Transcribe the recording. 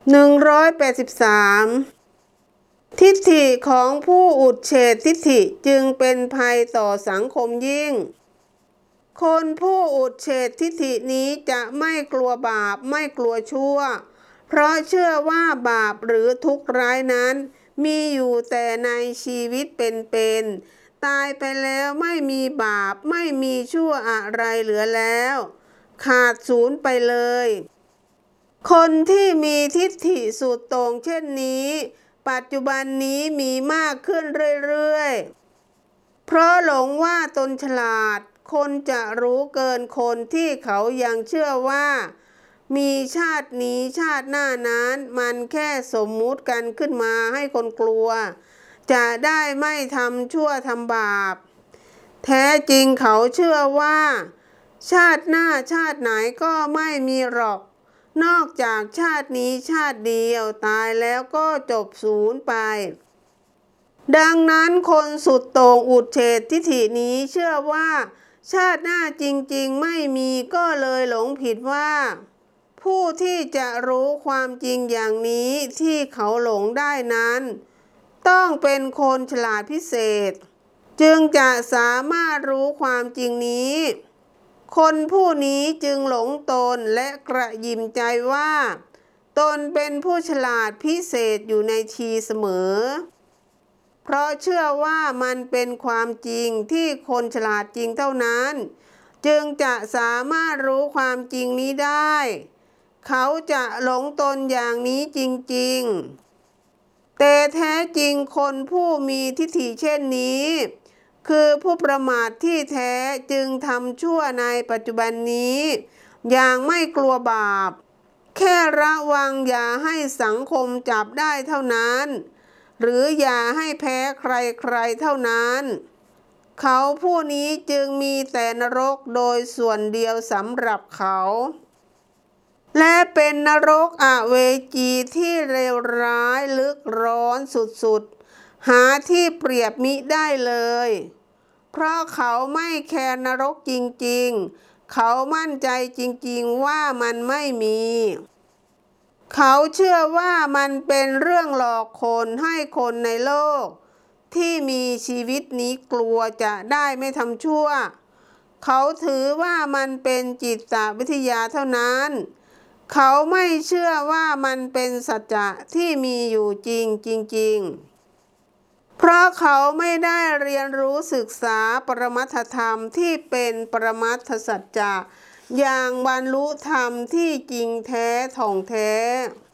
183 ทิฏฐิของผู้อุดเฉดทิฏฐิจึงเป็นภัยต่อสังคมยิ่ง คนผู้อุดเฉดทิฏฐินี้จะไม่กลัวบาปไม่กลัวชั่ว เพราะเชื่อว่าบาปหรือทุกข์ร้ายนั้น มีอยู่แต่ในชีวิตเป็นๆตายไปแล้วไม่มีบาปไม่มีชั่วอะไรเหลือแล้ว ขาดศูนย์ไปเลย คนที่มีทิฏฐิสุดต่งเช่นนี้ ปัจจุบันนี้มีมากขึ้นเรื่อยๆ เพราะหลงว่าตนฉลาด คนจะรู้เกินคนที่เขายังเชื่อว่า มีชาตินี้ชาติหน้านั้นมันแค่สมมุติกันขึ้นมาให้คนกลัว จะได้ไม่ทำชั่วทำบาป แท้จริงเขาเชื่อว่า ชาติหน้าชาติไหนก็ไม่มีหรอก นอกจากชาตินี้ชาติเดียวตายแล้วก็จบศูนย์ไป ดังนั้นคนสุดโต่งอุดเฉดทิฐินี้เชื่อว่า ชาติหน้าจริงๆไม่มีก็เลยหลงผิดว่า ผู้ที่จะรู้ความจริงอย่างนี้ที่เขาหลงได้นั้น ต้องเป็นคนฉลาดพิเศษ จึงจะสามารถรู้ความจริงนี้ คนผู้นี้จึงหลงตนและกระยิมใจว่า ตนเป็นผู้ฉลาดพิเศษอยู่ในทีเสมอ เพราะเชื่อว่ามันเป็นความจริงที่คนฉลาดจริงเท่านั้น จึงจะสามารถรู้ความจริงนี้ได้ เขาจะหลงตนอย่างนี้จริง ๆ แต่แท้จริงคนผู้มีทิฏฐิเช่นนี้ คือผู้ประมาทที่แท้จึงทำชั่วในปัจจุบันนี้ อย่างไม่กลัวบาป แค่ระวังอย่าให้สังคมจับได้เท่านั้น หรืออย่าให้แพ้ใครๆเท่านั้น เขาผู้นี้จึงมีแต่นรกโดยส่วนเดียวสำหรับเขา และเป็นนรกอเวจีที่เลวร้ายลึกร้อนสุดๆ หาที่เปรียบมิได้เลย เพราะเขาไม่แคร์นรกจริงๆ เขามั่นใจจริงๆว่ามันไม่มี เขาเชื่อว่ามันเป็นเรื่องหลอกคนให้คนในโลก ที่มีชีวิตนี้กลัวจะได้ไม่ทำชั่ว เขาถือว่ามันเป็นจิตวิทยาเท่านั้น เขาไม่เชื่อว่ามันเป็นสัจจะที่มีอยู่จริงจริงๆ เพราะเขาไม่ได้เรียนรู้ศึกษาปรมัตถธรรมที่เป็นปรมัตถสัจจะอย่างบรรลุธรรมที่จริงแท้ท่องแท้